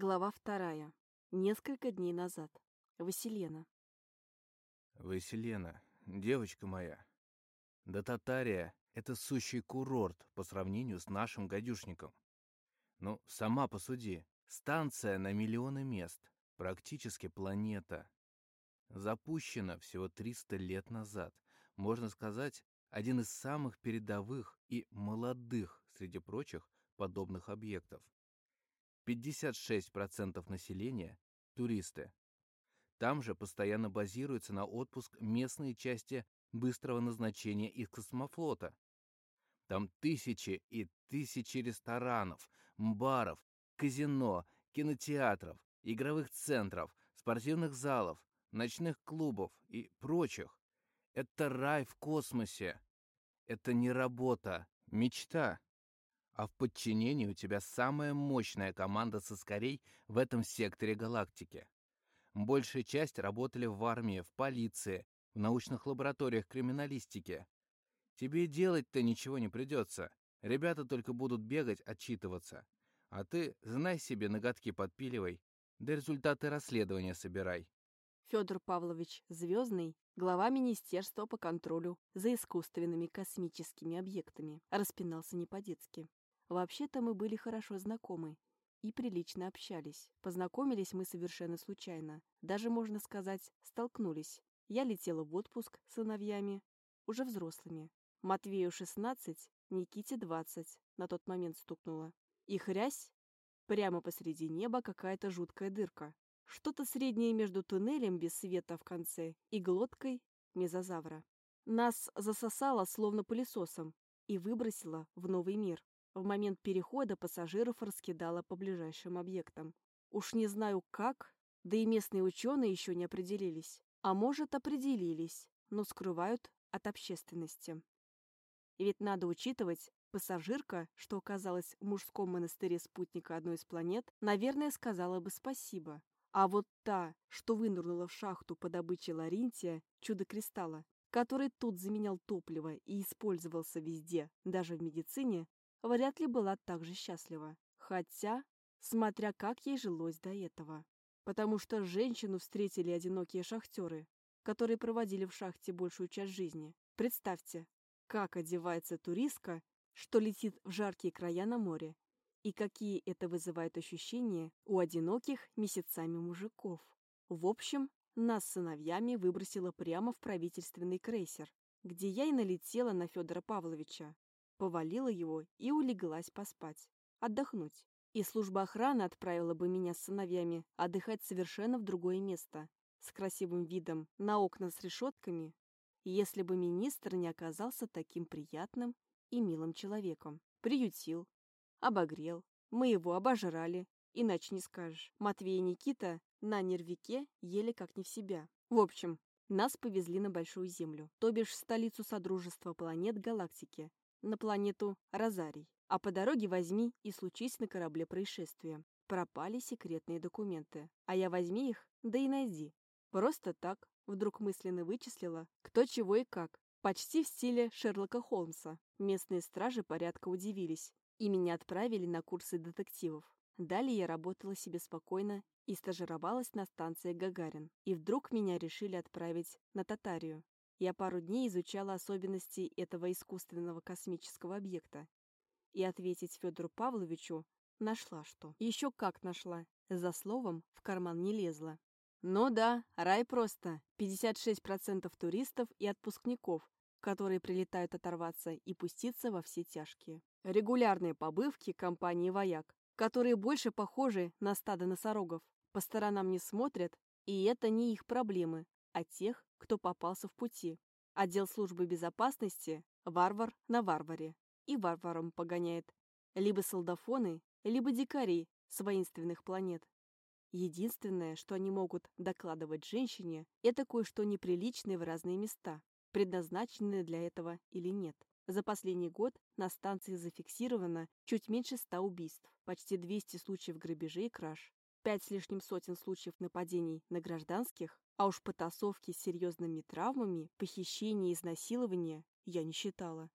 Глава вторая. Несколько дней назад. Василена. Василена, девочка моя, да Татария — это сущий курорт по сравнению с нашим гадюшником. Ну, сама посуди. Станция на миллионы мест. Практически планета. Запущена всего 300 лет назад. Можно сказать, один из самых передовых и молодых среди прочих подобных объектов. 56% населения – туристы. Там же постоянно базируются на отпуск местные части быстрого назначения из космофлота. Там тысячи и тысячи ресторанов, баров, казино, кинотеатров, игровых центров, спортивных залов, ночных клубов и прочих. Это рай в космосе. Это не работа, мечта. А в подчинении у тебя самая мощная команда соскорей в этом секторе галактики. Большая часть работали в армии, в полиции, в научных лабораториях криминалистики. Тебе делать-то ничего не придется. Ребята только будут бегать, отчитываться. А ты знай себе ноготки подпиливай, да результаты расследования собирай. Федор Павлович Звездный, глава Министерства по контролю за искусственными космическими объектами, распинался не по-детски. Вообще-то мы были хорошо знакомы и прилично общались. Познакомились мы совершенно случайно. Даже, можно сказать, столкнулись. Я летела в отпуск с сыновьями, уже взрослыми. Матвею 16, Никите 20, на тот момент стукнуло. И хрясь, прямо посреди неба какая-то жуткая дырка. Что-то среднее между туннелем без света в конце и глоткой мезозавра. Нас засосало словно пылесосом и выбросило в новый мир. В момент перехода пассажиров раскидало по ближайшим объектам. Уж не знаю как, да и местные ученые еще не определились. А может, определились, но скрывают от общественности. И ведь надо учитывать, пассажирка, что оказалась в мужском монастыре спутника одной из планет, наверное, сказала бы спасибо. А вот та, что вынырнула в шахту по добыче ларинтия, чудо-кристалла, который тут заменял топливо и использовался везде, даже в медицине, вряд ли была так же счастлива. Хотя, смотря как ей жилось до этого. Потому что женщину встретили одинокие шахтеры, которые проводили в шахте большую часть жизни. Представьте, как одевается туристка, что летит в жаркие края на море, и какие это вызывает ощущения у одиноких месяцами мужиков. В общем, нас с сыновьями выбросило прямо в правительственный крейсер, где я и налетела на Федора Павловича, повалила его и улеглась поспать, отдохнуть. И служба охраны отправила бы меня с сыновьями отдыхать совершенно в другое место, с красивым видом, на окна с решетками, если бы министр не оказался таким приятным и милым человеком. Приютил, обогрел, мы его обожрали, иначе не скажешь. Матвей и Никита на нервике ели как не в себя. В общем, нас повезли на Большую Землю, то бишь столицу Содружества планет галактики, на планету Розарий. А по дороге возьми и случись на корабле происшествие. Пропали секретные документы. А я возьми их, да и найди. Просто так, вдруг мысленно вычислила, кто чего и как. Почти в стиле Шерлока Холмса. Местные стражи порядка удивились. И меня отправили на курсы детективов. Далее я работала себе спокойно и стажировалась на станции Гагарин. И вдруг меня решили отправить на Татарию. Я пару дней изучала особенности этого искусственного космического объекта. И ответить Федору Павловичу нашла что. Еще как нашла. За словом в карман не лезла. Ну да, рай просто. 56% туристов и отпускников, которые прилетают оторваться и пуститься во все тяжкие. Регулярные побывки компании «Вояк», которые больше похожи на стадо носорогов. По сторонам не смотрят, и это не их проблемы, а тех, кто попался в пути. Отдел службы безопасности – варвар на варваре. И варваром погоняет. Либо солдафоны, либо дикари с воинственных планет. Единственное, что они могут докладывать женщине, это кое-что неприличное в разные места, предназначенные для этого или нет. За последний год на станции зафиксировано чуть меньше ста убийств, почти 200 случаев грабежей и краж, пять с лишним сотен случаев нападений на гражданских, а уж потасовки с серьезными травмами, похищения и изнасилования я не считала.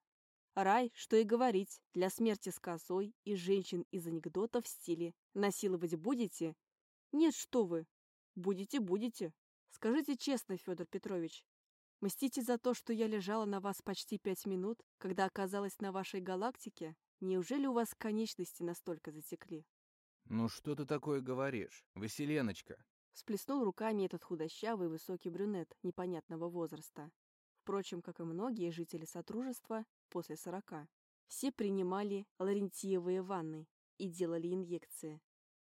Рай, что и говорить, для смерти с косой и женщин из анекдотов в стиле «насиловать будете?» Нет, что вы. Будете, будете. Скажите честно, Федор Петрович, мстите за то, что я лежала на вас почти пять минут, когда оказалась на вашей галактике? Неужели у вас конечности настолько затекли? Ну что ты такое говоришь, Василеночка? Всплеснул руками этот худощавый высокий брюнет непонятного возраста. Впрочем, как и многие жители Сотрудничества после сорока. Все принимали ларентиевые ванны и делали инъекции,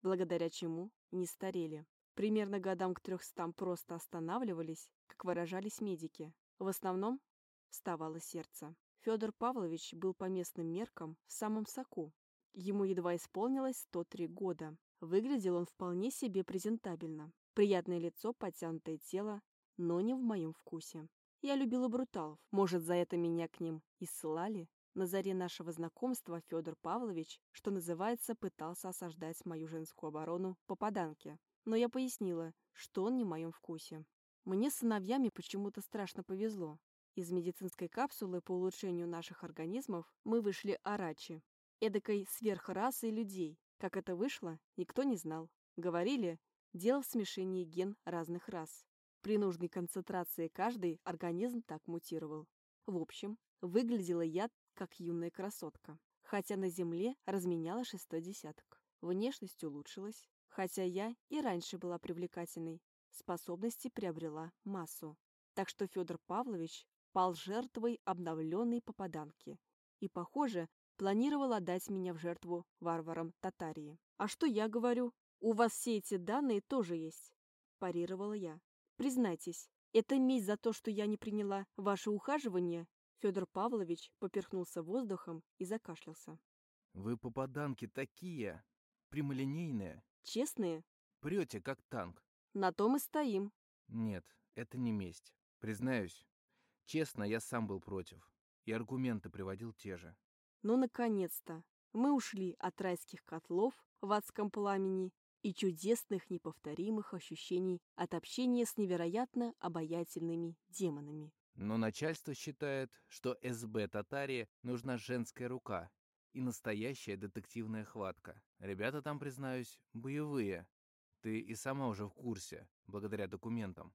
благодаря чему не старели. Примерно годам к трехстам просто останавливались, как выражались медики. В основном вставало сердце. Федор Павлович был по местным меркам в самом соку. Ему едва исполнилось 103 года. Выглядел он вполне себе презентабельно. Приятное лицо, подтянутое тело, но не в моем вкусе. Я любила бруталов. Может, за это меня к ним и ссылали? На заре нашего знакомства Федор Павлович, что называется, пытался осаждать мою женскую оборону попаданки. Но я пояснила, что он не в моем вкусе. Мне с сыновьями почему-то страшно повезло. Из медицинской капсулы по улучшению наших организмов мы вышли арачи, эдакой сверхрасой людей. Как это вышло, никто не знал. Говорили, дело в смешении ген разных рас. При нужной концентрации каждый организм так мутировал. В общем, выглядела я как юная красотка, хотя на земле разменяла шестой десяток. Внешность улучшилась, хотя я и раньше была привлекательной, способности приобрела массу. Так что Федор Павлович пал жертвой обновленной попаданки и, похоже, планировал отдать меня в жертву варварам Татарии. «А что я говорю? У вас все эти данные тоже есть», – парировала я. «Признайтесь, это месть за то, что я не приняла ваше ухаживание Федор Павлович поперхнулся воздухом и закашлялся. «Вы попаданки такие, прямолинейные. Честные? Прете, как танк. На том и стоим. Нет, это не месть. Признаюсь, честно, я сам был против. И аргументы приводил те же. Ну, наконец-то. Мы ушли от райских котлов в адском пламени и чудесных неповторимых ощущений от общения с невероятно обаятельными демонами. Но начальство считает, что СБ Татарии нужна женская рука и настоящая детективная хватка. Ребята там, признаюсь, боевые. Ты и сама уже в курсе, благодаря документам.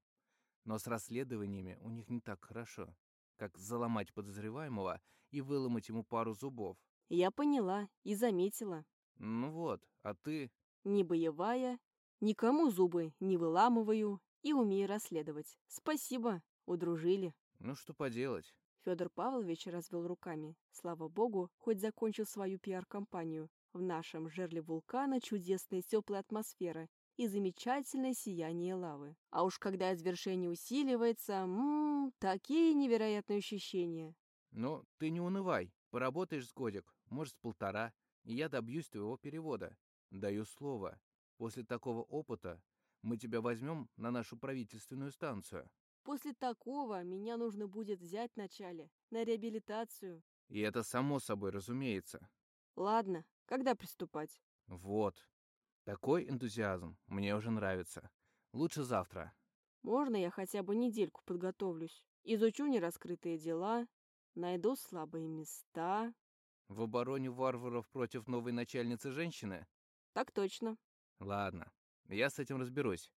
Но с расследованиями у них не так хорошо, как заломать подозреваемого и выломать ему пару зубов. Я поняла и заметила. Ну вот, а ты... Не боевая, никому зубы не выламываю и умею расследовать. Спасибо, удружили. Ну что поделать? Федор Павлович развел руками. Слава богу, хоть закончил свою пиар-компанию. В нашем жерле вулкана чудесная теплая атмосфера и замечательное сияние лавы. А уж когда извершение усиливается, ммм, такие невероятные ощущения. Ну, ты не унывай. Поработаешь с годик, может, с полтора, и я добьюсь твоего перевода. Даю слово. После такого опыта мы тебя возьмем на нашу правительственную станцию. После такого меня нужно будет взять вначале на реабилитацию. И это само собой разумеется. Ладно, когда приступать? Вот. Такой энтузиазм мне уже нравится. Лучше завтра. Можно я хотя бы недельку подготовлюсь? Изучу нераскрытые дела, найду слабые места. В обороне варваров против новой начальницы женщины? Так точно. Ладно, я с этим разберусь.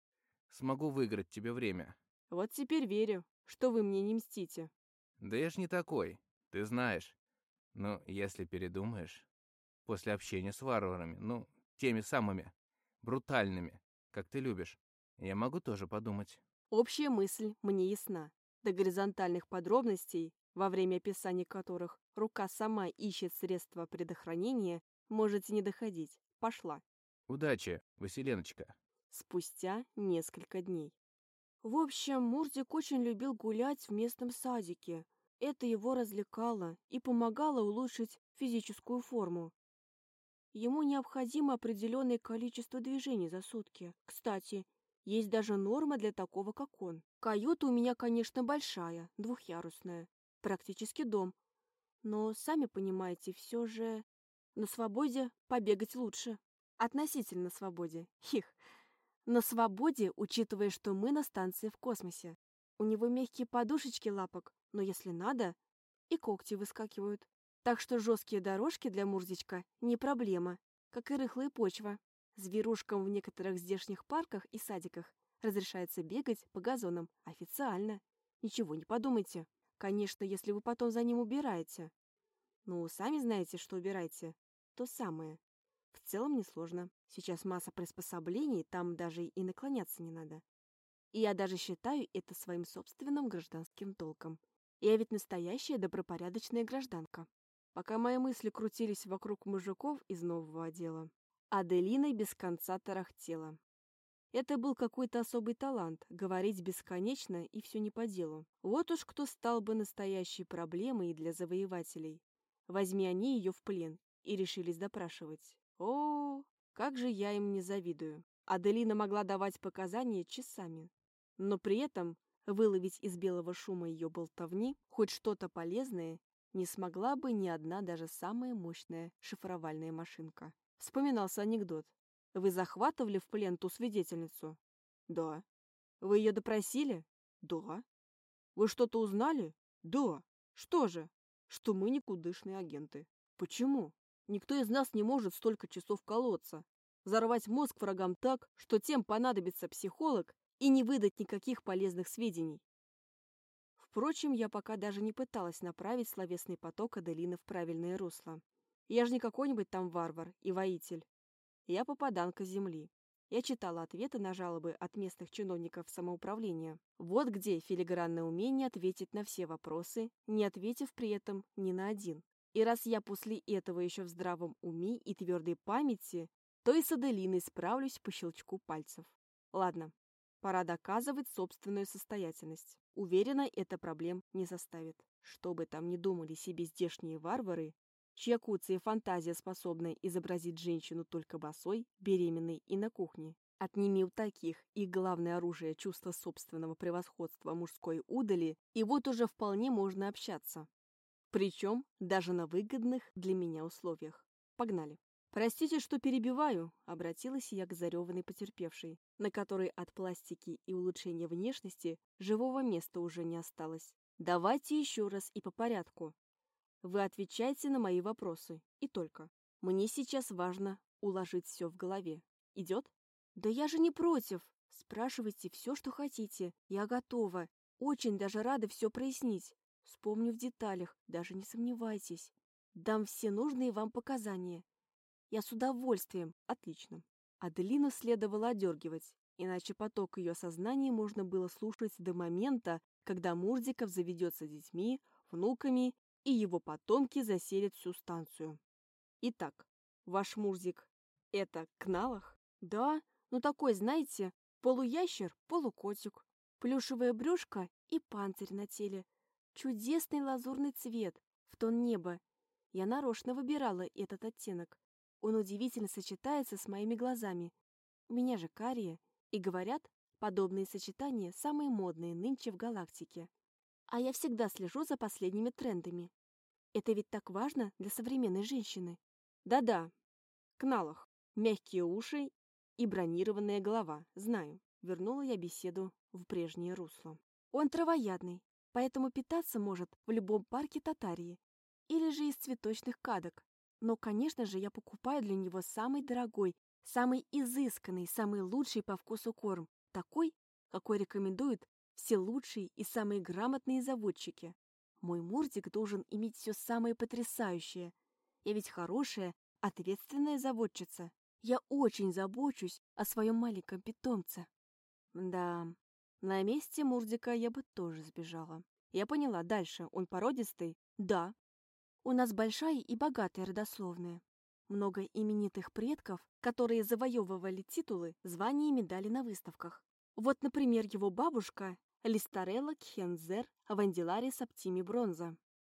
Смогу выиграть тебе время. Вот теперь верю, что вы мне не мстите. Да я ж не такой, ты знаешь. Но если передумаешь, после общения с варварами, ну, теми самыми, брутальными, как ты любишь, я могу тоже подумать. Общая мысль мне ясна. До горизонтальных подробностей, во время описания которых рука сама ищет средства предохранения, можете не доходить. Пошла. Удачи, Василеночка. Спустя несколько дней. В общем, Мурзик очень любил гулять в местном садике. Это его развлекало и помогало улучшить физическую форму. Ему необходимо определенное количество движений за сутки. Кстати, есть даже норма для такого, как он. Каюта у меня, конечно, большая, двухъярусная. Практически дом. Но, сами понимаете, все же на свободе побегать лучше. Относительно свободе. Хих. На свободе, учитывая, что мы на станции в космосе. У него мягкие подушечки лапок, но если надо, и когти выскакивают. Так что жесткие дорожки для Мурзичка не проблема, как и рыхлая почва. Зверушкам в некоторых здешних парках и садиках разрешается бегать по газонам официально. Ничего не подумайте. Конечно, если вы потом за ним убираете. Ну, сами знаете, что убираете. То самое. В целом несложно. Сейчас масса приспособлений, там даже и наклоняться не надо. И я даже считаю это своим собственным гражданским долгом. Я ведь настоящая добропорядочная гражданка. Пока мои мысли крутились вокруг мужиков из нового отдела, Аделина без конца тарахтела. Это был какой-то особый талант — говорить бесконечно и все не по делу. Вот уж кто стал бы настоящей проблемой для завоевателей. Возьми они ее в плен и решились допрашивать. О, как же я им не завидую. Аделина могла давать показания часами, но при этом выловить из белого шума ее болтовни хоть что-то полезное не смогла бы ни одна даже самая мощная шифровальная машинка. Вспоминался анекдот. Вы захватывали в плен ту свидетельницу? Да. Вы ее допросили? Да. Вы что-то узнали? Да. Что же? Что мы никудышные агенты. Почему? Никто из нас не может столько часов колоться, взорвать мозг врагам так, что тем понадобится психолог и не выдать никаких полезных сведений. Впрочем, я пока даже не пыталась направить словесный поток Аделины в правильное русло. Я же не какой-нибудь там варвар и воитель. Я попаданка земли. Я читала ответы на жалобы от местных чиновников самоуправления. Вот где филигранное умение ответить на все вопросы, не ответив при этом ни на один. И раз я после этого еще в здравом уме и твердой памяти, то и с Аделиной справлюсь по щелчку пальцев. Ладно, пора доказывать собственную состоятельность. Уверена, это проблем не составит. Что бы там ни думали себе здешние варвары, чья куция фантазия способна изобразить женщину только босой, беременной и на кухне. Отними у таких их главное оружие чувство собственного превосходства мужской удали, и вот уже вполне можно общаться. Причем даже на выгодных для меня условиях. Погнали. «Простите, что перебиваю», — обратилась я к зареванной потерпевшей, на которой от пластики и улучшения внешности живого места уже не осталось. «Давайте еще раз и по порядку. Вы отвечайте на мои вопросы, и только. Мне сейчас важно уложить все в голове. Идет?» «Да я же не против. Спрашивайте все, что хотите. Я готова. Очень даже рада все прояснить. Вспомню в деталях, даже не сомневайтесь. Дам все нужные вам показания. Я с удовольствием. Отлично. Аделину следовало одергивать, иначе поток ее сознания можно было слушать до момента, когда Мурзиков заведется детьми, внуками, и его потомки заселят всю станцию. Итак, ваш Мурзик — это Кналах? Да, ну такой, знаете, полуящер, полукотик, плюшевое брюшко и панцирь на теле — Чудесный лазурный цвет, в тон неба. Я нарочно выбирала этот оттенок. Он удивительно сочетается с моими глазами. У меня же карие. И говорят, подобные сочетания самые модные нынче в галактике. А я всегда слежу за последними трендами. Это ведь так важно для современной женщины. Да-да, кналах, мягкие уши и бронированная голова, знаю. Вернула я беседу в прежнее русло. Он травоядный, поэтому питаться может в любом парке Татарии или же из цветочных кадок. Но, конечно же, я покупаю для него самый дорогой, самый изысканный, самый лучший по вкусу корм, такой, какой рекомендуют все лучшие и самые грамотные заводчики. Мой Мурзик должен иметь все самое потрясающее. Я ведь хорошая, ответственная заводчица. Я очень забочусь о своем маленьком питомце. Да, на месте Мурзика я бы тоже сбежала. Я поняла, дальше он породистый? Да. У нас большая и богатая родословная. Много именитых предков, которые завоевывали титулы, звания и медали на выставках. Вот, например, его бабушка Листарелла Кхензер Вандиларис Оптими Бронза.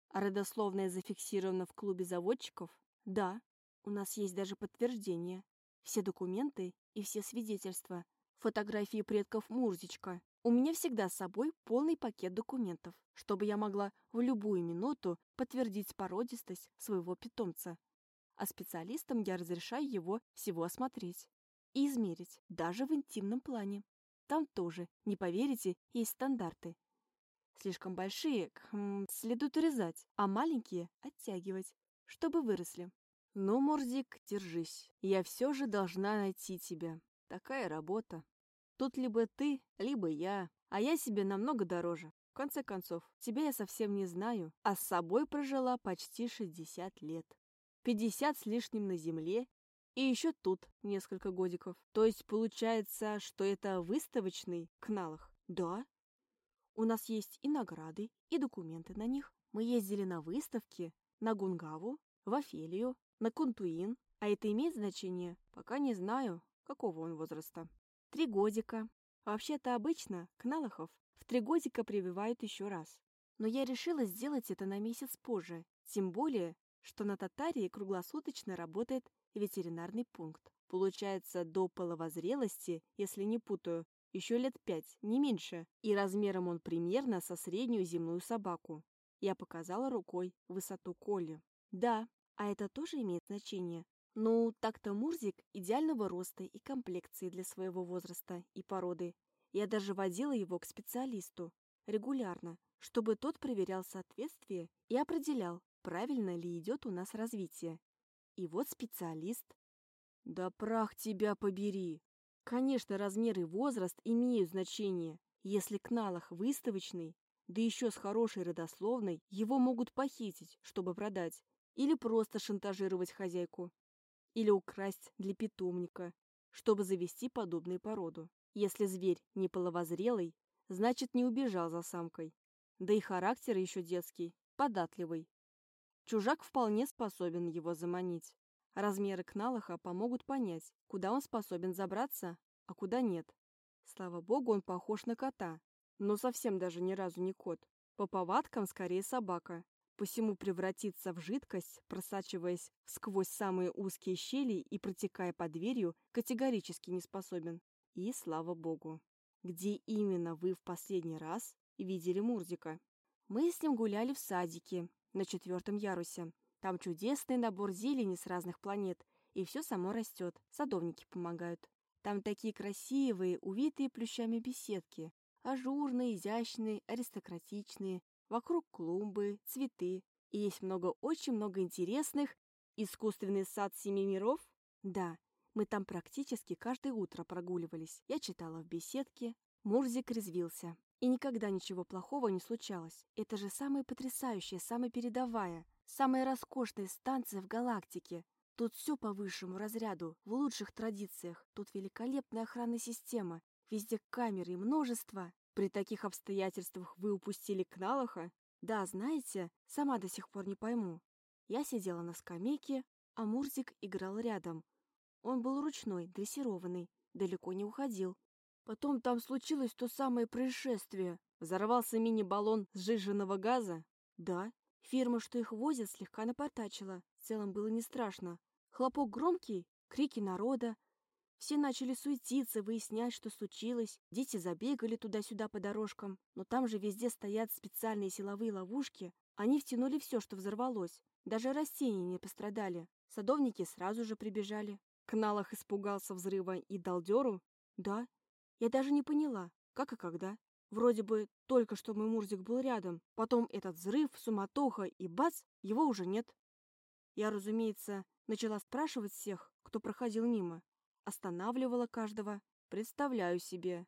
А родословная зафиксирована в клубе заводчиков? Да. У нас есть даже подтверждение. Все документы и все свидетельства. Фотографии предков Мурзичка, у меня всегда с собой полный пакет документов, чтобы я могла в любую минуту подтвердить породистость своего питомца. А специалистам я разрешаю его всего осмотреть и измерить, даже в интимном плане. Там тоже, не поверите, есть стандарты. Слишком большие хм, следует урезать, а маленькие оттягивать, чтобы выросли. Ну, Морзик, держись. Я все же должна найти тебя. Такая работа. Тут либо ты, либо я. А я себе намного дороже. В конце концов, тебя я совсем не знаю, а с собой прожила почти 60 лет. 50 с лишним на земле и еще тут несколько годиков. То есть получается, что это выставочный кналах? Да. У нас есть и награды, и документы на них. Мы ездили на выставки, на Гунгаву, в Офелию, на Кунтуин. А это имеет значение? Пока не знаю, какого он возраста. Три годика. Вообще-то обычно Кналахов в три годика прививают еще раз. Но я решила сделать это на месяц позже, тем более, что на Татарии круглосуточно работает ветеринарный пункт. Получается, до половозрелости, если не путаю, еще лет пять, не меньше, и размером он примерно со среднюю земную собаку. Я показала рукой высоту Коли. Да, а это тоже имеет значение. Ну, так-то Мурзик идеального роста и комплекции для своего возраста и породы. Я даже водила его к специалисту регулярно, чтобы тот проверял соответствие и определял, правильно ли идет у нас развитие. И вот специалист. Да прах тебя побери! Конечно, размер и возраст имеют значение. Если кналах выставочный, да еще с хорошей родословной, его могут похитить, чтобы продать, или просто шантажировать хозяйку, или украсть для питомника, чтобы завести подобную породу. Если зверь не половозрелый, значит не убежал за самкой. Да и характер еще детский, податливый. Чужак вполне способен его заманить. Размеры Кналаха помогут понять, куда он способен забраться, а куда нет. Слава богу, он похож на кота, но совсем даже ни разу не кот. По повадкам скорее собака. Посему превратиться в жидкость, просачиваясь сквозь самые узкие щели и протекая под дверью, категорически не способен. И слава богу. Где именно вы в последний раз видели Мурзика? Мы с ним гуляли в садике на четвертом ярусе. Там чудесный набор зелени с разных планет, и все само растет, садовники помогают. Там такие красивые, увитые плющами беседки, ажурные, изящные, аристократичные, вокруг клумбы, цветы. И есть много, очень много интересных. Искусственный сад семи миров? Да, мы там практически каждое утро прогуливались. Я читала в беседке. Мурзик резвился. И никогда ничего плохого не случалось. Это же самая потрясающая, самая передовая, самая роскошная станция в галактике. Тут все по высшему разряду, в лучших традициях. Тут великолепная охранная система, везде камеры и множество. При таких обстоятельствах вы упустили Кналаха? Да, знаете, сама до сих пор не пойму. Я сидела на скамейке, а Мурзик играл рядом. Он был ручной, дрессированный, далеко не уходил. Потом там случилось то самое происшествие. Взорвался мини-баллон сжиженного газа? Да. Фирма, что их возит, слегка напортачила. В целом было не страшно. Хлопок громкий, крики народа. Все начали суетиться, выяснять, что случилось. Дети забегали туда-сюда по дорожкам. Но там же везде стоят специальные силовые ловушки. Они втянули все, что взорвалось. Даже растения не пострадали. Садовники сразу же прибежали. Кналах испугался взрыва и дал дёру? Да. Я даже не поняла, как и когда. Вроде бы только что мой Мурзик был рядом, потом этот взрыв, суматоха и бац, его уже нет. Я, разумеется, начала спрашивать всех, кто проходил мимо. Останавливала каждого. Представляю себе.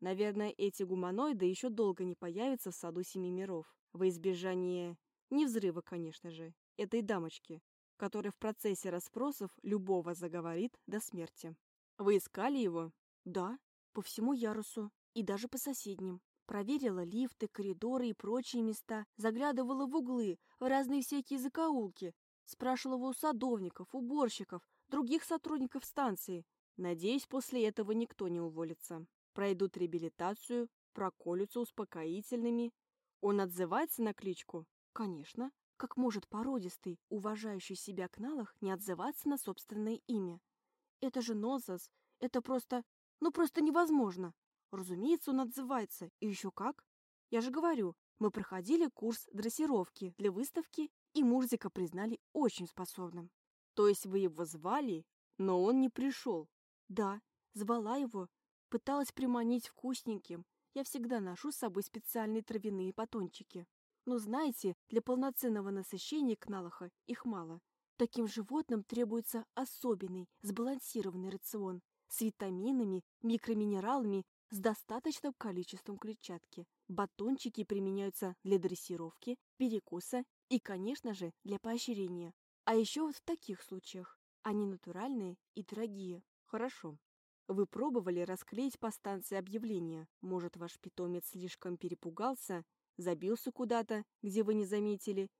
Наверное, эти гуманоиды еще долго не появятся в саду семи миров. Во избежание... Не взрыва, конечно же, этой дамочки, которая в процессе расспросов любого заговорит до смерти. Вы искали его? Да, по всему ярусу и даже по соседним. Проверила лифты, коридоры и прочие места, заглядывала в углы, в разные всякие закоулки, спрашивала у садовников, уборщиков, других сотрудников станции. Надеюсь, после этого никто не уволится. Пройдут реабилитацию, проколются успокоительными. Он отзывается на кличку? Конечно. Как может породистый, уважающий себя кналах не отзываться на собственное имя? Это же нонсенс. Это просто... Ну, просто невозможно. Разумеется, он отзывается. И еще как. Я же говорю, мы проходили курс дрессировки для выставки, и Мурзика признали очень способным. То есть вы его звали, но он не пришел? Да, звала его. Пыталась приманить вкусненьким. Я всегда ношу с собой специальные травяные батончики. Но знаете, для полноценного насыщения кналаха их мало. Таким животным требуется особенный, сбалансированный рацион с витаминами, микроминералами, с достаточным количеством клетчатки. Батончики применяются для дрессировки, перекуса и, конечно же, для поощрения. А еще вот в таких случаях. Они натуральные и дорогие. Хорошо. Вы пробовали расклеить по станции объявления? Может, ваш питомец слишком перепугался, забился куда-то, где вы не заметили,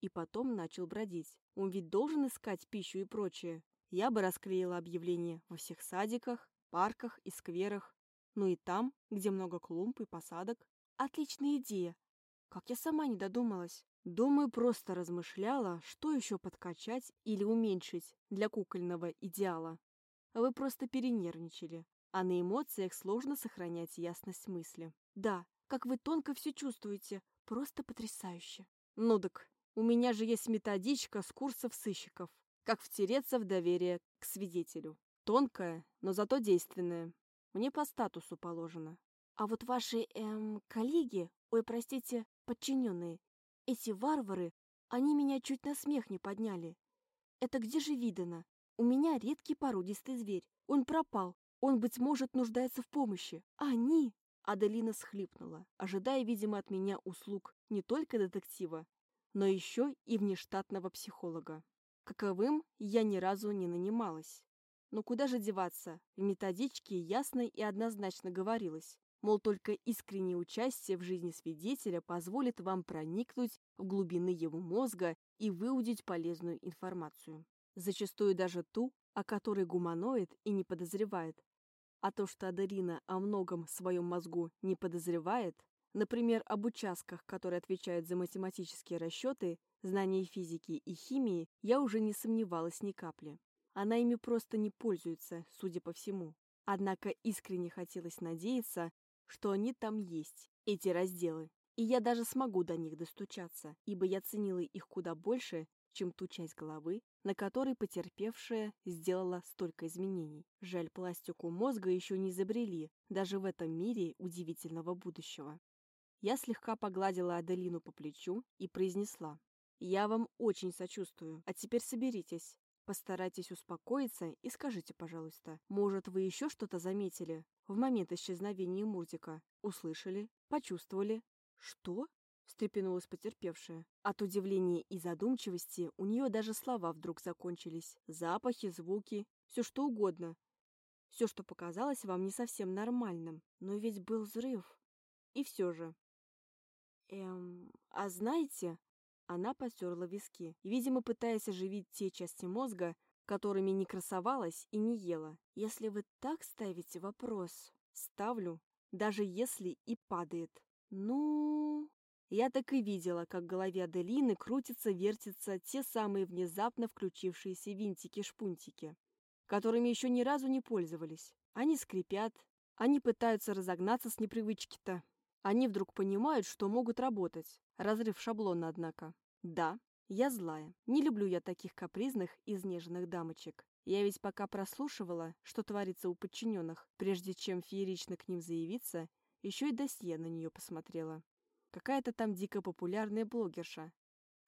и потом начал бродить. Он ведь должен искать пищу и прочее. Я бы расклеила объявления во всех садиках, парках и скверах. Ну и там, где много клумб и посадок. Отличная идея. Как я сама не додумалась. Думаю, просто размышляла, что еще подкачать или уменьшить для кукольного идеала. Вы просто перенервничали, а на эмоциях сложно сохранять ясность мысли. Да, как вы тонко все чувствуете, просто потрясающе. Ну так, у меня же есть методичка с курсов сыщиков. Как втереться в доверие к свидетелю. Тонкая, но зато действенная. Мне по статусу положено. А вот ваши, эм, коллеги, ой, простите, подчиненные, эти варвары, они меня чуть на смех не подняли. Это где же видано? У меня редкий породистый зверь. Он пропал. Он, быть может, нуждается в помощи. Они... Аделина схлипнула, ожидая, видимо, от меня услуг не только детектива, но еще и внештатного психолога. Каковым я ни разу не нанималась. Но куда же деваться? В методичке ясно и однозначно говорилось, мол, только искреннее участие в жизни свидетеля позволит вам проникнуть в глубины его мозга и выудить полезную информацию. Зачастую даже ту, о которой гуманоид и не подозревает. А то, что Аделина о многом в своем мозгу не подозревает, например, об участках, которые отвечают за математические расчеты, знания физики и химии, я уже не сомневалась ни капли. Она ими просто не пользуется, судя по всему. Однако искренне хотелось надеяться, что они там есть, эти разделы, и я даже смогу до них достучаться, ибо я ценила их куда больше, чем ту часть головы, на которой потерпевшая сделала столько изменений. Жаль, пластику мозга еще не изобрели, даже в этом мире удивительного будущего. Я слегка погладила Аделину по плечу и произнесла. «Я вам очень сочувствую, а теперь соберитесь. Постарайтесь успокоиться и скажите, пожалуйста, может, вы еще что-то заметили в момент исчезновения Мурзика? Услышали? Почувствовали? Что? встрепенулась потерпевшая. От удивления и задумчивости у нее даже слова вдруг закончились. Запахи, звуки, все что угодно. Все, что показалось вам не совсем нормальным. Но ведь был взрыв. И все же. Эм, а знаете, она потерла виски, видимо, пытаясь оживить те части мозга, которыми не красовалась и не ела. Если вы так ставите вопрос, ставлю, даже если и падает. Ну, я так и видела, как в голове Аделины крутятся-вертятся те самые внезапно включившиеся винтики-шпунтики, которыми еще ни разу не пользовались. Они скрипят, они пытаются разогнаться с непривычки-то. Они вдруг понимают, что могут работать. Разрыв шаблона, однако. Да, я злая. Не люблю я таких капризных, изнеженных дамочек. Я ведь пока прослушивала, что творится у подчиненных, прежде чем феерично к ним заявиться, еще и досье на нее посмотрела. Какая-то там дико популярная блогерша.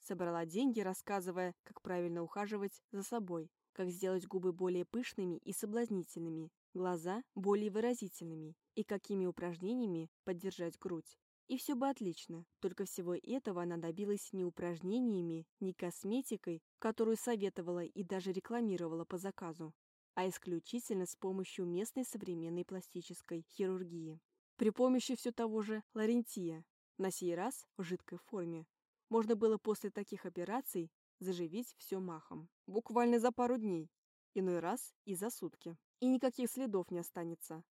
Собрала деньги, рассказывая, как правильно ухаживать за собой, как сделать губы более пышными и соблазнительными, глаза более выразительными и какими упражнениями поддержать грудь. И все бы отлично, только всего этого она добилась не упражнениями, не косметикой, которую советовала и даже рекламировала по заказу, а исключительно с помощью местной современной пластической хирургии. При помощи все того же Ларентия, на сей раз в жидкой форме, можно было после таких операций заживить все махом. Буквально за пару дней, иной раз и за сутки. И никаких следов не останется,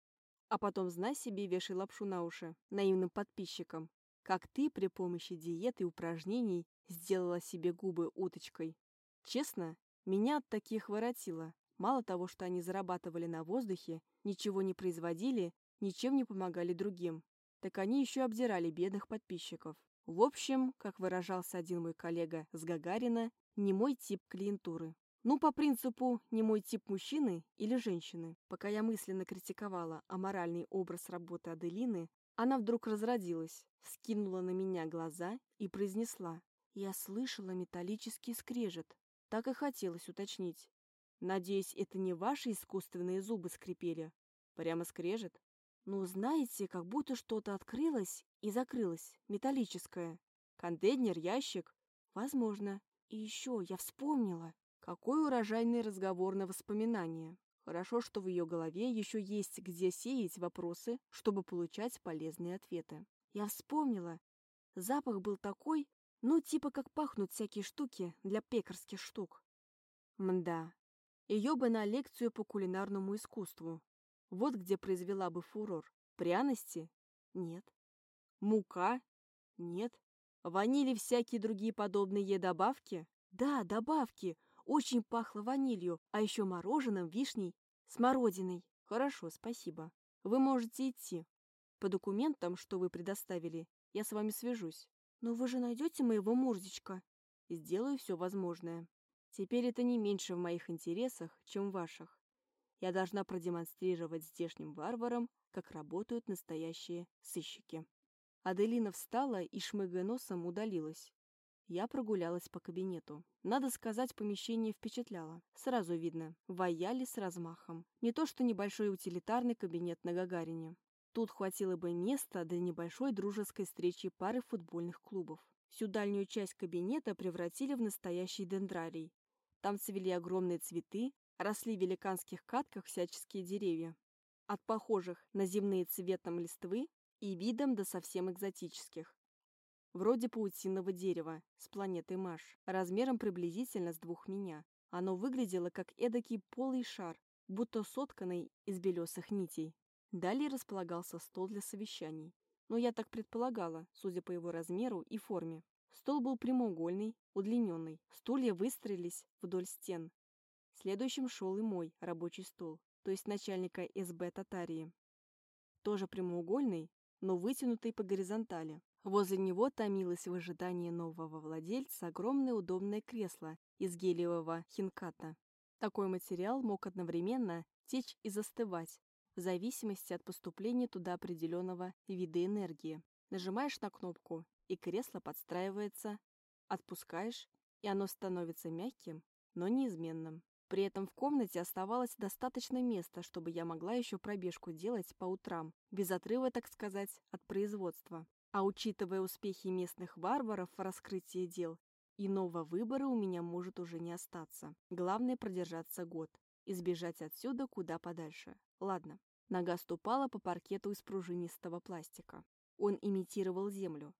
а потом, знай себе, вешай лапшу на уши наивным подписчикам, как ты при помощи диет и упражнений сделала себе губы уточкой. Честно, меня от таких воротило. Мало того, что они зарабатывали на воздухе, ничего не производили, ничем не помогали другим, так они еще обдирали бедных подписчиков. В общем, как выражался один мой коллега с Гагарина, не мой тип клиентуры. Ну, по принципу, не мой тип мужчины или женщины. Пока я мысленно критиковала аморальный образ работы Аделины, Она вдруг разродилась, скинула на меня глаза и произнесла. Я слышала металлический скрежет. Так и хотелось уточнить. Надеюсь, это не ваши искусственные зубы скрипели? Прямо скрежет? Ну, знаете, как будто что-то открылось и закрылось, металлическое. Контейнер, ящик? Возможно. И еще я вспомнила. Какой урожайный разговор на воспоминания. Хорошо, что в ее голове еще есть где сеять вопросы, чтобы получать полезные ответы. Я вспомнила. Запах был такой, ну, типа как пахнут всякие штуки для пекарских штук. Мда. Ее бы на лекцию по кулинарному искусству. Вот где произвела бы фурор. Пряности? Нет. Мука? Нет. Ванили всякие другие подобные добавки? Да, добавки. Очень пахло ванилью, а еще мороженым, вишней, смородиной. Хорошо, спасибо. Вы можете идти. По документам, что вы предоставили, я с вами свяжусь. Но вы же найдете моего Мурзичка. Сделаю все возможное. Теперь это не меньше в моих интересах, чем в ваших. Я должна продемонстрировать здешним варварам, как работают настоящие сыщики. Аделина встала и, шмыгая носом, удалилась. Я прогулялась по кабинету. Надо сказать, помещение впечатляло. Сразу видно, вояли с размахом. Не то что небольшой утилитарный кабинет на Гагарине. Тут хватило бы места для небольшой дружеской встречи пары футбольных клубов. Всю дальнюю часть кабинета превратили в настоящий дендрарий. Там цвели огромные цветы, росли в великанских катках всяческие деревья. От похожих на земные цветом листвы и видом до совсем экзотических вроде паутинного дерева с планеты Маш, размером приблизительно с двух меня. Оно выглядело как эдакий полый шар, будто сотканный из белесых нитей. Далее располагался стол для совещаний. Но я так предполагала, судя по его размеру и форме. Стол был прямоугольный, удлиненный. Стулья выстроились вдоль стен. Следующим шел и мой рабочий стол, то есть начальника СБ Татарии. Тоже прямоугольный, но вытянутый по горизонтали. Возле него томилось в ожидании нового владельца огромное удобное кресло из гелиевого хинката. Такой материал мог одновременно течь и застывать, в зависимости от поступления туда определенного вида энергии. Нажимаешь на кнопку, и кресло подстраивается, отпускаешь, и оно становится мягким, но неизменным. При этом в комнате оставалось достаточно места, чтобы я могла еще пробежку делать по утрам, без отрыва, так сказать, от производства. А учитывая успехи местных варваров в раскрытии дел, иного выбора у меня может уже не остаться. Главное продержаться год и сбежать отсюда куда подальше. Ладно. Нога ступала по паркету из пружинистого пластика. Он имитировал землю.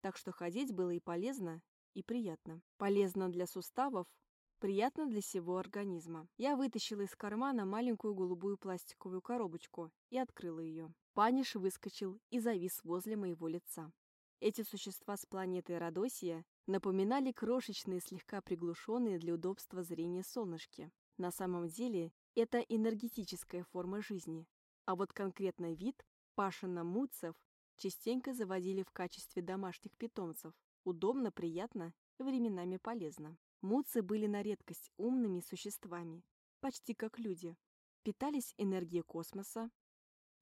Так что ходить было и полезно, и приятно. Полезно для суставов, приятно для всего организма. Я вытащила из кармана маленькую голубую пластиковую коробочку и открыла ее. Паниш выскочил и завис возле моего лица. Эти существа с планеты Родосия напоминали крошечные, слегка приглушенные для удобства зрения солнышки. На самом деле, это энергетическая форма жизни. А вот конкретно вид пашина-муцев частенько заводили в качестве домашних питомцев. Удобно, приятно, временами полезно. Муцы были на редкость умными существами, почти как люди. Питались энергией космоса,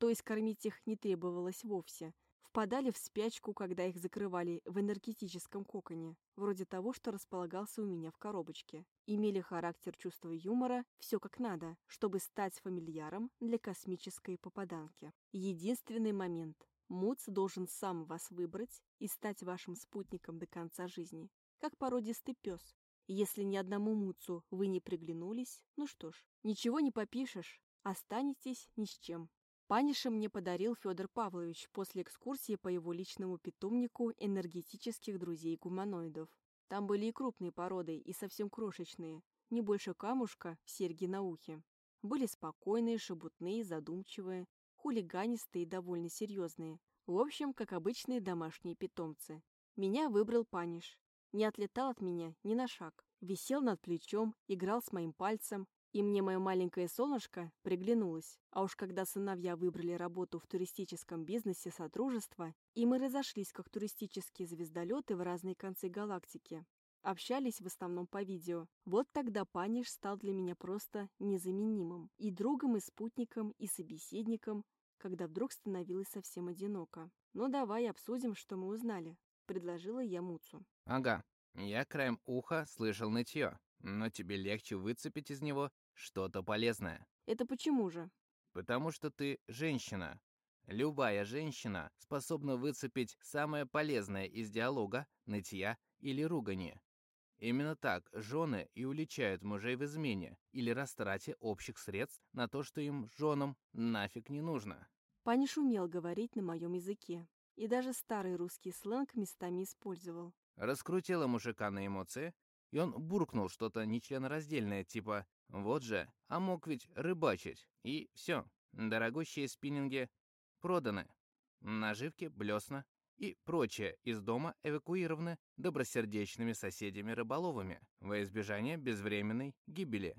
то есть кормить их не требовалось вовсе, впадали в спячку, когда их закрывали в энергетическом коконе, вроде того, что располагался у меня в коробочке. Имели характер чувства юмора, все как надо, чтобы стать фамильяром для космической попаданки. Единственный момент. Муц должен сам вас выбрать и стать вашим спутником до конца жизни, как породистый пес. Если ни одному Муцу вы не приглянулись, ну что ж, ничего не попишешь, останетесь ни с чем. Паниша мне подарил Федор Павлович после экскурсии по его личному питомнику энергетических друзей-гуманоидов. Там были и крупные породы, и совсем крошечные, не больше камушка серьги на ухе. Были спокойные, шебутные, задумчивые, хулиганистые и довольно серьезные. В общем, как обычные домашние питомцы. Меня выбрал Паниш. Не отлетал от меня ни на шаг. Висел над плечом, играл с моим пальцем, и мне мое маленькое солнышко приглянулось. А уж когда сыновья выбрали работу в туристическом бизнесе Содружества, и мы разошлись как туристические звездолеты в разные концы галактики, общались в основном по видео. Вот тогда Паниш стал для меня просто незаменимым. И другом, и спутником, и собеседником, когда вдруг становилось совсем одиноко. «Ну давай обсудим, что мы узнали», — предложила я Муцу. Ага, я краем уха слышал нытье, но тебе легче выцепить из него что-то полезное. «Это почему же?» Потому что ты женщина. Любая женщина способна выцепить самое полезное из диалога, нытья или ругани. Именно так жены и уличают мужей в измене или растрате общих средств на то, что им, женам, нафиг не нужно. Паниш умел говорить на моем языке. И даже старый русский сленг местами использовал. Раскрутила мужика на эмоции, и он буркнул что-то нечленораздельное, типа «Вот же, а мог ведь рыбачить». И все, дорогущие спиннинги проданы. Наживки, блесна и прочее из дома эвакуированы добросердечными соседями-рыболовами во избежание безвременной гибели.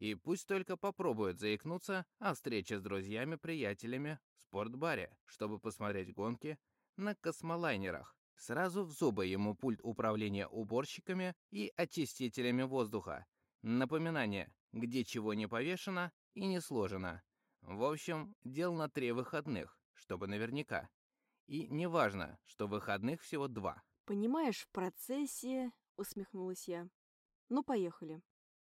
И пусть только попробуют заикнуться о встрече с друзьями-приятелями в спортбаре, чтобы посмотреть гонки на космолайнерах. Сразу в зубы ему пульт управления уборщиками и очистителями воздуха. Напоминание, где чего не повешено и не сложено. В общем, дел на три выходных, чтобы наверняка. И не важно, что выходных всего два. «Понимаешь, в процессе...» — усмехнулась я. «Ну, поехали.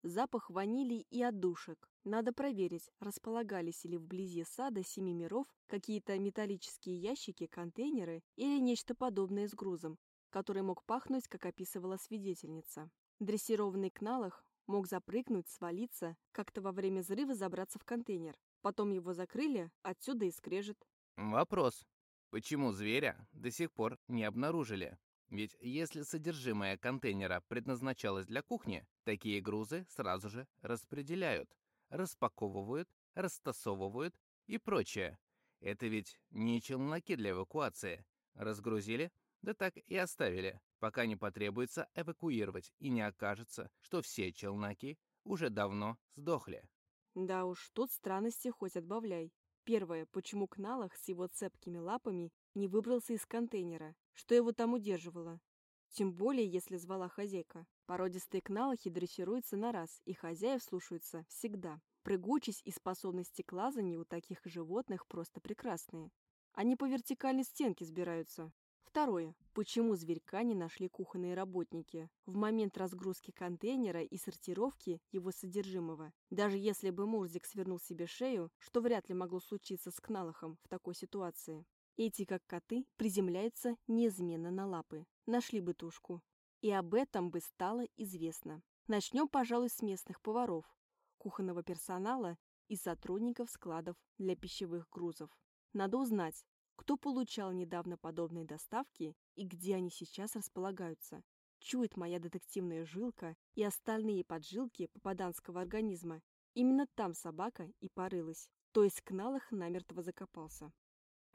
Запах ванили и отдушек. Надо проверить, располагались ли вблизи сада семи миров какие-то металлические ящики, контейнеры или нечто подобное с грузом, который мог пахнуть, как описывала свидетельница. Дрессированный кналах мог запрыгнуть, свалиться, как-то во время взрыва забраться в контейнер. Потом его закрыли, отсюда и скрежет. Вопрос. Почему зверя до сих пор не обнаружили? Ведь если содержимое контейнера предназначалось для кухни, такие грузы сразу же распределяют, распаковывают, растасовывают и прочее. Это ведь не челноки для эвакуации. Разгрузили, да так и оставили, пока не потребуется эвакуировать и не окажется, что все челноки уже давно сдохли. Да уж, тут странности хоть отбавляй. Первое, почему Кналах с его цепкими лапами не выбрался из контейнера? Что его там удерживало? Тем более, если звала хозяйка. Породистые кналахи дрессируются на раз, и хозяев слушаются всегда. Прыгучесть и способности к лазанию у таких животных просто прекрасные. Они по вертикальной стенке сбираются. Второе. Почему зверька не нашли кухонные работники в момент разгрузки контейнера и сортировки его содержимого? Даже если бы Мурзик свернул себе шею, что вряд ли могло случиться с Кналахом в такой ситуации. Эти, как коты, приземляются неизменно на лапы. Нашли бы тушку. И об этом бы стало известно. Начнем, пожалуй, с местных поваров, кухонного персонала и сотрудников складов для пищевых грузов. Надо узнать, кто получал недавно подобные доставки и где они сейчас располагаются? Чует моя детективная жилка и остальные поджилки попаданского организма. Именно там собака и порылась, то есть Кналах намертво закопался.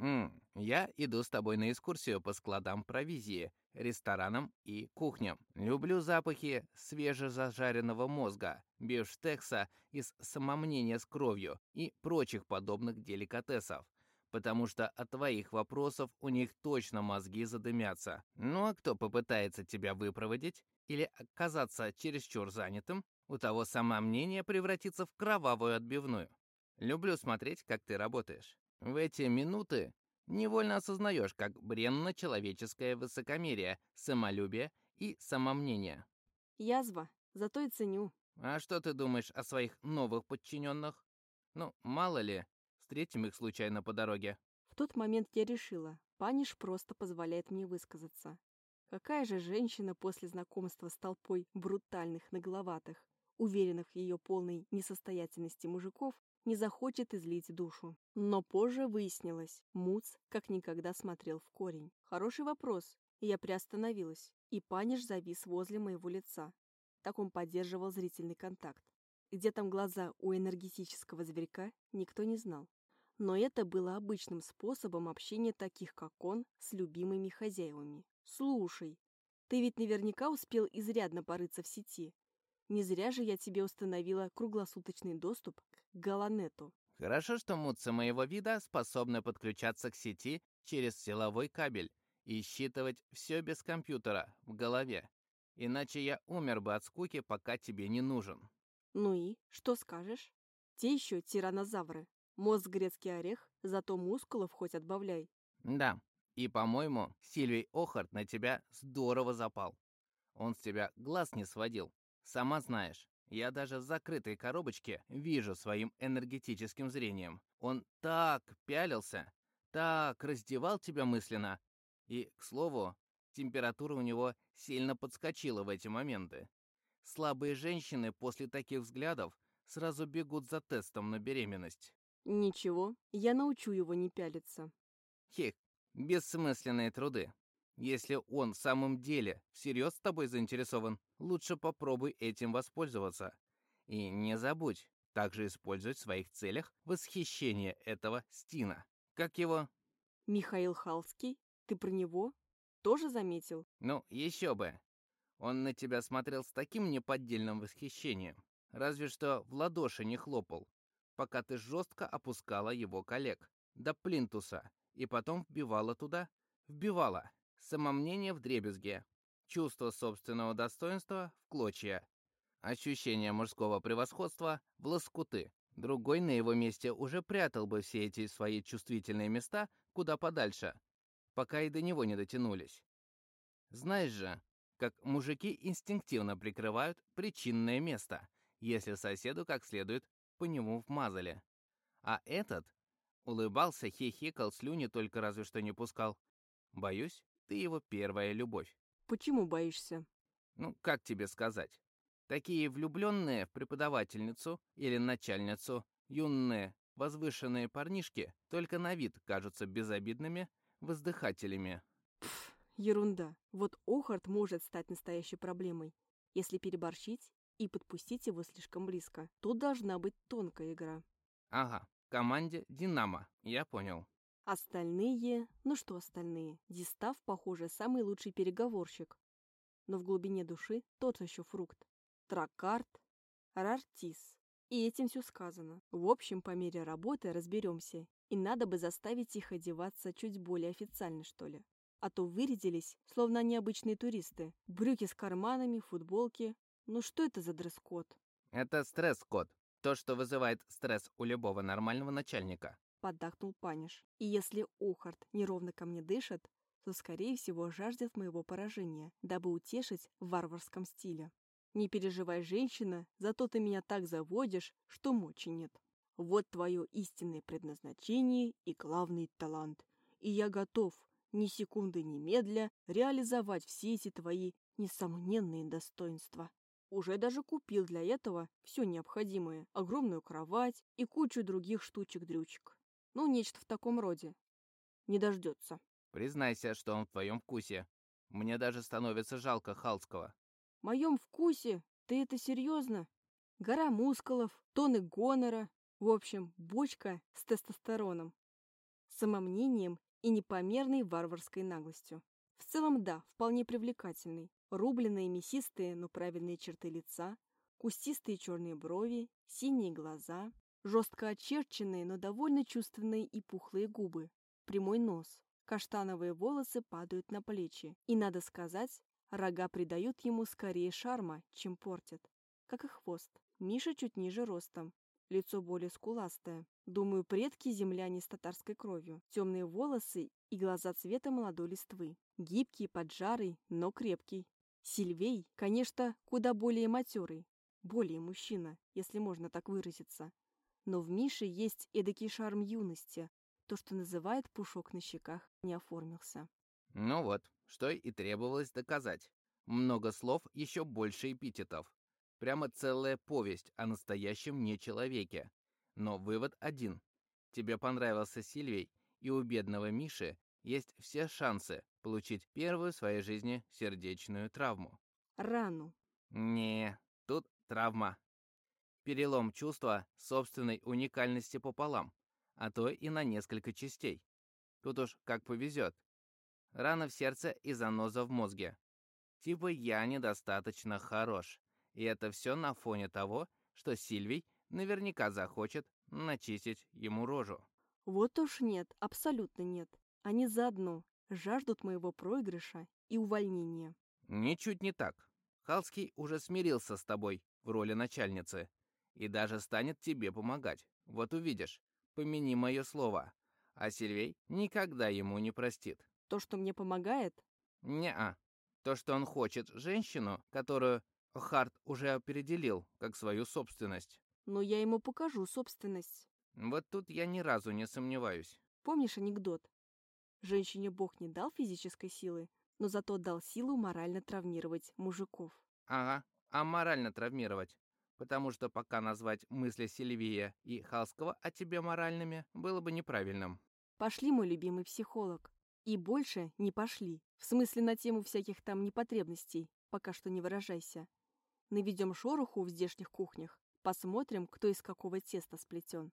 «М, я иду с тобой на экскурсию по складам провизии, ресторанам и кухням. Люблю запахи свежезажаренного мозга, бифштекса из самомнения с кровью и прочих подобных деликатесов потому что от твоих вопросов у них точно мозги задымятся. Ну а кто попытается тебя выпроводить или оказаться чересчур занятым, у того самомнение превратится в кровавую отбивную. Люблю смотреть, как ты работаешь. В эти минуты невольно осознаешь, как бренно человеческое высокомерие, самолюбие и самомнение. Язва, зато и ценю. А что ты думаешь о своих новых подчиненных? Ну, мало ли, Встретим их случайно по дороге. В тот момент я решила, Паниш просто позволяет мне высказаться. Какая же женщина после знакомства с толпой брутальных, нагловатых, уверенных в ее полной несостоятельности мужиков, не захочет излить душу. Но позже выяснилось, Муц как никогда смотрел в корень. Хороший вопрос. Я приостановилась, и Паниш завис возле моего лица. Так он поддерживал зрительный контакт. Где там глаза у энергетического зверька, никто не знал. Но это было обычным способом общения таких, как он, с любимыми хозяевами. «Слушай, ты ведь наверняка успел изрядно порыться в сети. Не зря же я тебе установила круглосуточный доступ к Галанету». «Хорошо, что мутцы моего вида способны подключаться к сети через силовой кабель и считывать все без компьютера в голове. Иначе я умер бы от скуки, пока тебе не нужен». «Ну и? Что скажешь? Те еще тиранозавры. Мозг грецкий орех, Зато мускулов хоть отбавляй. Да, и, по-моему, Сильвий Охарт на тебя здорово запал. Он с тебя глаз не сводил. Сама знаешь, я даже в закрытой коробочке вижу своим энергетическим зрением. Он так пялился, так раздевал тебя мысленно. И, к слову, температура у него сильно подскочила в эти моменты. Слабые женщины после таких взглядов сразу бегут за тестом на беременность. Ничего, я научу его не пялиться. Хих, бессмысленные труды. Если он в самом деле всерьез с тобой заинтересован, лучше попробуй этим воспользоваться. И не забудь также использовать в своих целях восхищение этого Стина. Как его? Михаил Халский? Ты про него? Тоже заметил? Ну, еще бы. Он на тебя смотрел с таким неподдельным восхищением. Разве что в ладоши не хлопал, пока ты жестко опускала его коллег до плинтуса и потом вбивала туда, вбивала самомнение в дребезге, чувство собственного достоинства в клочья, ощущение мужского превосходства в лоскуты. Другой на его месте уже прятал бы все эти свои чувствительные места куда подальше, пока и до него не дотянулись. Знаешь же, как мужики инстинктивно прикрывают причинное место, если соседу как следует по нему вмазали. А этот улыбался, хихикал, слюни только разве что не пускал. Боюсь, ты его первая любовь. Почему боишься? Ну, как тебе сказать? Такие влюбленные в преподавательницу или начальницу, юные, возвышенные парнишки только на вид кажутся безобидными воздыхателями. Пф, ерунда. Вот Охарт может стать настоящей проблемой, если переборщить и подпустить его слишком близко. Тут должна быть тонкая игра. Ага, команде «Динамо», я понял. Остальные... Ну что остальные? Дистав, похоже, самый лучший переговорщик. Но в глубине души тот еще фрукт. Тракарт, Рартис. И этим все сказано. В общем, по мере работы разберемся. И надо бы заставить их одеваться чуть более официально, что ли. А то вырядились, словно они обычные туристы. Брюки с карманами, футболки. Ну что это за дресс-код? Это стресс-код. То, что вызывает стресс у любого нормального начальника. — поддакнул Паниш. «И если Охарт неровно ко мне дышит, то, скорее всего, жаждет моего поражения, дабы утешить в варварском стиле. Не переживай, женщина, зато ты меня так заводишь, что мочи нет. Вот твое истинное предназначение и главный талант. И я готов, ни секунды немедля, реализовать все эти твои несомненные достоинства. Уже даже купил для этого все необходимое, огромную кровать и кучу других штучек-дрючек. Ну, нечто в таком роде. Не дождется. Признайся, что он в твоем вкусе. Мне даже становится жалко Халского. В моем вкусе? Ты это серьезно? Гора мускулов, тонны гонора. В общем, бочка с тестостероном. Самомнением и непомерной варварской наглостью. В целом, да, вполне привлекательный. Рубленные, мясистые, но правильные черты лица, кустистые черные брови, синие глаза, Жестко очерченные, но довольно чувственные и пухлые губы. Прямой нос. Каштановые волосы падают на плечи. И, надо сказать, рога придают ему скорее шарма, чем портят. Как и хвост. Миша чуть ниже ростом. Лицо более скуластое. Думаю, предки земляне с татарской кровью. Темные волосы и глаза цвета молодой листвы. Гибкий, поджарый, но крепкий. Сильвей, конечно, куда более матерый. Более мужчина, если можно так выразиться. Но в Мише есть эдакий шарм юности. То, что называет пушок на щеках, не оформился. Ну вот, что и требовалось доказать. Много слов, еще больше эпитетов. Прямо целая повесть о настоящем нечеловеке. Но вывод один. Тебе понравился Сильвей, и у бедного Миши есть все шансы получить первую в своей жизни сердечную травму. Рану. Не, тут травма перелом чувства собственной уникальности пополам, а то и на несколько частей. Тут уж как повезет. Рана в сердце и заноза в мозге. Типа я недостаточно хорош. И это все на фоне того, что Сильвий наверняка захочет начистить ему рожу. Вот уж нет, абсолютно нет. Они заодно жаждут моего проигрыша и увольнения. Ничуть не так. Халский уже смирился с тобой в роли начальницы и даже станет тебе помогать. Вот увидишь. Помяни мое слово. А Сильвей никогда ему не простит. То, что мне помогает? Не-а. То, что он хочет женщину, которую Харт уже определил как свою собственность. Но я ему покажу собственность. Вот тут я ни разу не сомневаюсь. Помнишь анекдот? Женщине Бог не дал физической силы, но зато дал силу морально травмировать мужиков. Ага, а морально травмировать. Потому что пока назвать мысли Сильвия и Халского о тебе моральными было бы неправильным. Пошли, мой любимый психолог. И больше не пошли. В смысле на тему всяких там непотребностей. Пока что не выражайся. Наведем шороху в здешних кухнях. Посмотрим, кто из какого теста сплетен.